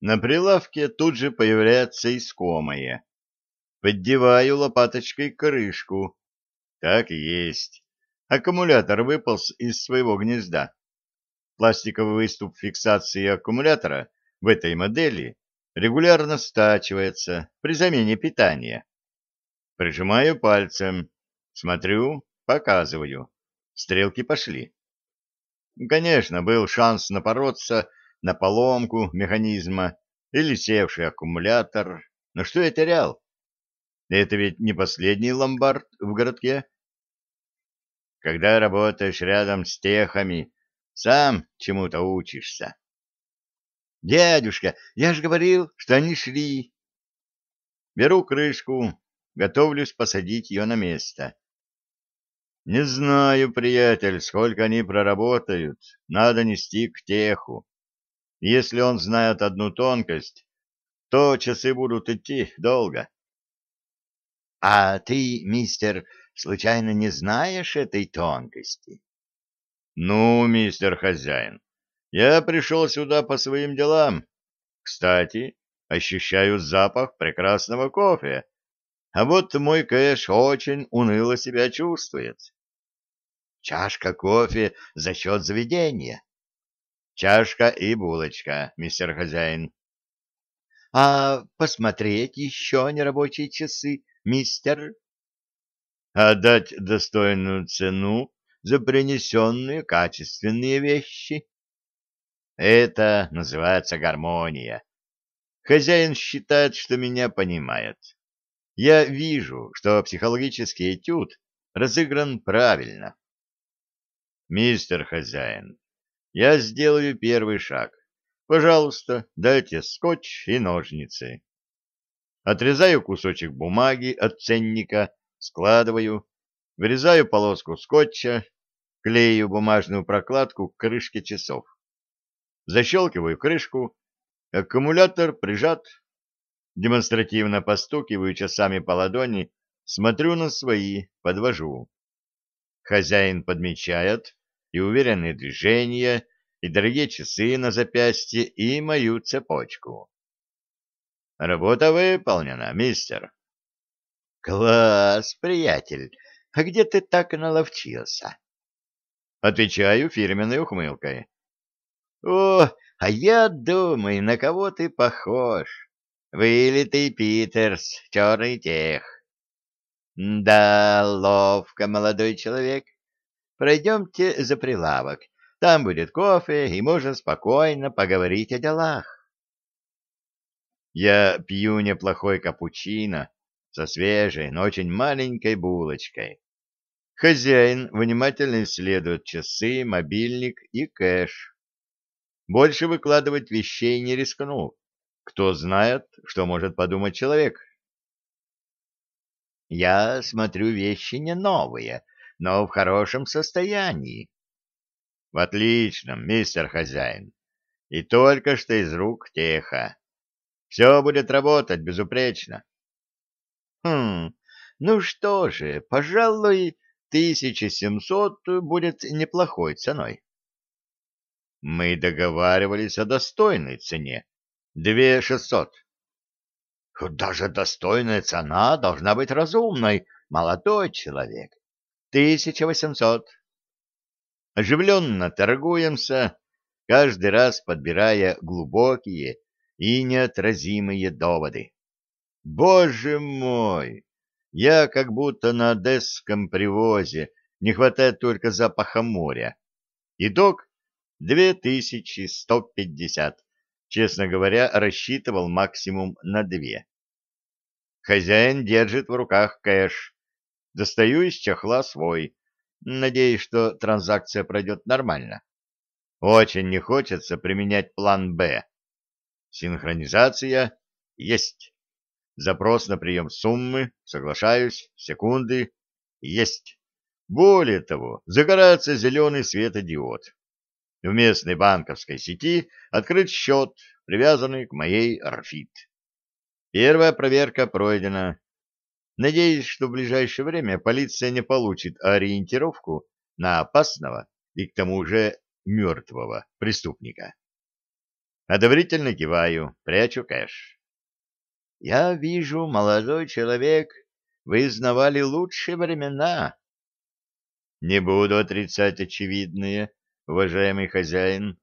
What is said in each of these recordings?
На прилавке тут же появляется искомое. Поддеваю лопаточкой крышку. Так есть. Аккумулятор выполз из своего гнезда. Пластиковый выступ фиксации аккумулятора в этой модели регулярно стачивается при замене питания. Прижимаю пальцем, смотрю, показываю. Стрелки пошли. Конечно, был шанс напороться на поломку механизма или севший аккумулятор. Но что я терял? Это ведь не последний ломбард в городке. Когда работаешь рядом с техами, сам чему-то учишься. Дядюшка, я же говорил, что они шли. Беру крышку, готовлюсь посадить ее на место. Не знаю, приятель, сколько они проработают. Надо нести к теху. Если он знает одну тонкость, то часы будут идти долго. — А ты, мистер, случайно не знаешь этой тонкости? — Ну, мистер хозяин, я пришел сюда по своим делам. Кстати, ощущаю запах прекрасного кофе, а вот мой кэш очень уныло себя чувствует. — Чашка кофе за счет заведения. Чашка и булочка, мистер хозяин. — А посмотреть еще нерабочие часы, мистер? — Отдать достойную цену за принесенные качественные вещи. Это называется гармония. Хозяин считает, что меня понимает. Я вижу, что психологический этюд разыгран правильно. Мистер хозяин, я сделаю первый шаг. Пожалуйста, дайте скотч и ножницы. Отрезаю кусочек бумаги от ценника, складываю, вырезаю полоску скотча, клею бумажную прокладку к крышке часов. Защелкиваю крышку, аккумулятор прижат. Демонстративно постукиваю часами по ладони, смотрю на свои, подвожу. Хозяин подмечает, и уверенные движения, и дорогие часы на запястье, и мою цепочку. Работа выполнена, мистер. Класс, приятель, а где ты так наловчился? Отвечаю фирменной ухмылкой. О, а я думаю, на кого ты похож. Вылитый Питерс, черный тех. Да, ловко, молодой человек. Пройдемте за прилавок. Там будет кофе, и можно спокойно поговорить о делах. Я пью неплохой капучино со свежей, но очень маленькой булочкой. Хозяин внимательно исследует часы, мобильник и кэш. Больше выкладывать вещей не рискну. Кто знает, что может подумать человек. Я смотрю, вещи не новые, но в хорошем состоянии. — В отличном, мистер хозяин. И только что из рук теха. Все будет работать безупречно. — Хм, ну что же, пожалуй, 1700 будет неплохой ценой. — Мы договаривались о достойной цене. Две шестьсот. Даже достойная цена должна быть разумной, молодой человек. 1800. Оживленно торгуемся, каждый раз подбирая глубокие и неотразимые доводы. Боже мой! Я как будто на одесском привозе, не хватает только запаха моря. Итог 2150. Честно говоря, рассчитывал максимум на две. Хозяин держит в руках кэш Достаю из чехла свой. Надеюсь, что транзакция пройдет нормально. Очень не хочется применять план «Б». Синхронизация есть. Запрос на прием суммы, соглашаюсь, секунды, есть. Более того, загорается зеленый светодиод. В местной банковской сети открыт счет, привязанный к моей РФИД. Первая проверка пройдена надеясь, что в ближайшее время полиция не получит ориентировку на опасного и к тому же мертвого преступника. Одобрительно киваю, прячу кэш. «Я вижу, молодой человек, вы знавали лучшие времена». «Не буду отрицать очевидные, уважаемый хозяин.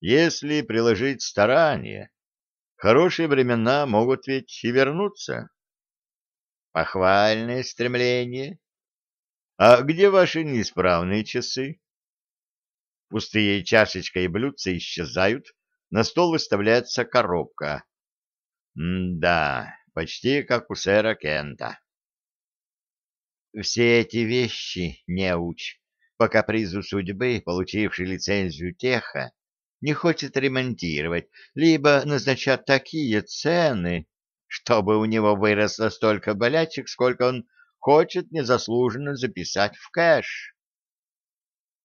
Если приложить старание, хорошие времена могут ведь и вернуться». Похвальное стремление. А где ваши неисправные часы? Пустые чашечка и блюдце исчезают, на стол выставляется коробка. М да, почти как у сэра Кента. Все эти вещи, не уч, пока капризу судьбы, получивший лицензию теха, не хочет ремонтировать, либо назначат такие цены, чтобы у него выросло столько болячек, сколько он хочет незаслуженно записать в кэш.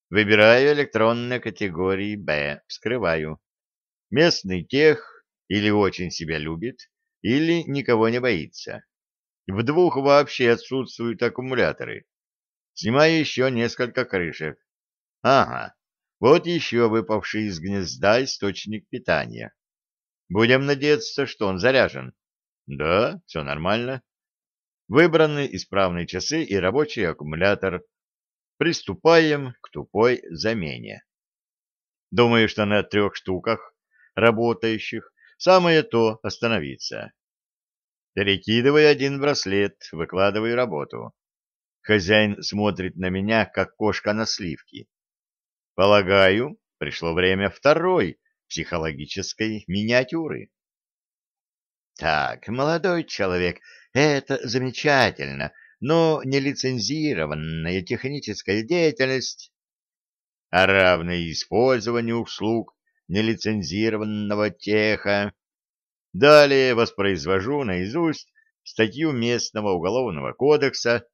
Выбираю электронные категории «Б», вскрываю. Местный тех или очень себя любит, или никого не боится. В двух вообще отсутствуют аккумуляторы. Снимаю еще несколько крышек. Ага, вот еще выпавший из гнезда источник питания. Будем надеяться, что он заряжен. Да, все нормально. Выбраны исправные часы и рабочий аккумулятор. Приступаем к тупой замене. Думаю, что на трех штуках работающих самое то остановиться. Перекидывай один браслет, выкладываю работу. Хозяин смотрит на меня, как кошка на сливки. Полагаю, пришло время второй психологической миниатюры. Так, молодой человек, это замечательно, но нелицензированная техническая деятельность, а равное использование услуг нелицензированного теха. Далее воспроизвожу наизусть статью местного уголовного кодекса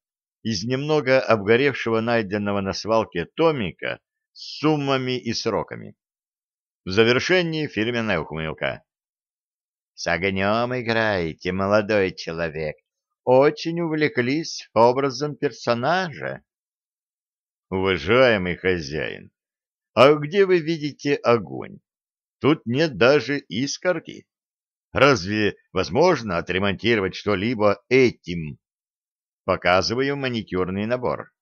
из немного обгоревшего найденного на свалке томика с суммами и сроками. В завершении фирменная ухмылка. С огнем играете, молодой человек. Очень увлеклись образом персонажа. Уважаемый хозяин, а где вы видите огонь? Тут нет даже искорки. Разве возможно отремонтировать что-либо этим? Показываю маникюрный набор.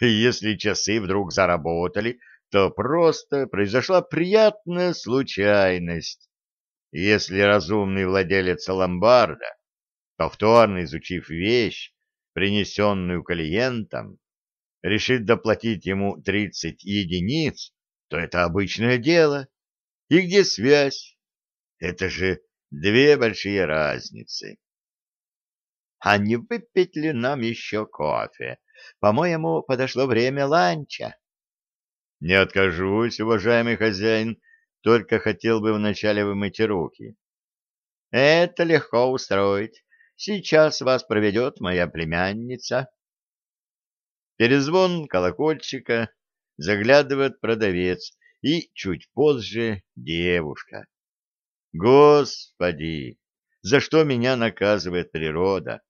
Если часы вдруг заработали, то просто произошла приятная случайность. Если разумный владелец ломбарда, повторно изучив вещь, принесенную клиентом, решит доплатить ему 30 единиц, то это обычное дело. И где связь? Это же две большие разницы. А не выпить ли нам еще кофе? По-моему, подошло время ланча. Не откажусь, уважаемый хозяин, только хотел бы вначале вымыть руки. Это легко устроить. Сейчас вас проведет моя племянница. Перезвон колокольчика заглядывает продавец и чуть позже девушка. Господи, за что меня наказывает природа,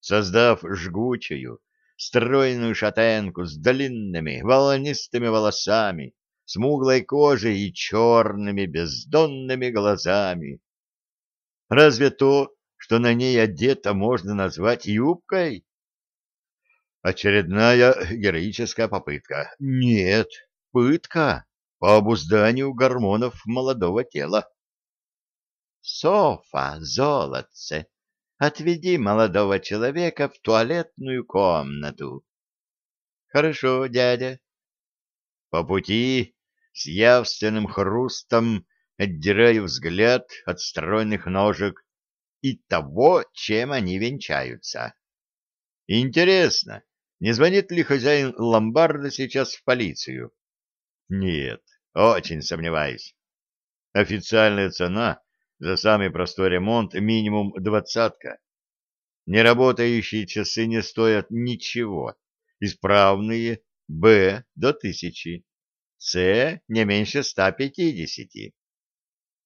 создав жгучую, стройную шатенку с длинными волнистыми волосами, смуглой кожей и черными бездонными глазами. Разве то, что на ней одето, можно назвать юбкой? Очередная героическая попытка. Нет, пытка по обузданию гормонов молодого тела. Софа, золотце, отведи молодого человека в туалетную комнату. Хорошо, дядя. По пути с явственным хрустом отдираю взгляд от стройных ножек и того, чем они венчаются. Интересно, не звонит ли хозяин ломбарда сейчас в полицию? Нет, очень сомневаюсь. Официальная цена за самый простой ремонт минимум двадцатка. Неработающие часы не стоят ничего. Исправные — Б до тысячи. С не меньше 150.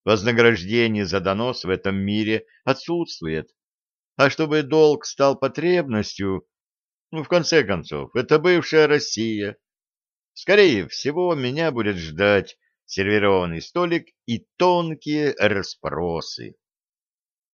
Вознаграждение за донос в этом мире отсутствует. А чтобы долг стал потребностью, ну, в конце концов, это бывшая Россия. Скорее всего, меня будет ждать сервированный столик и тонкие расспросы.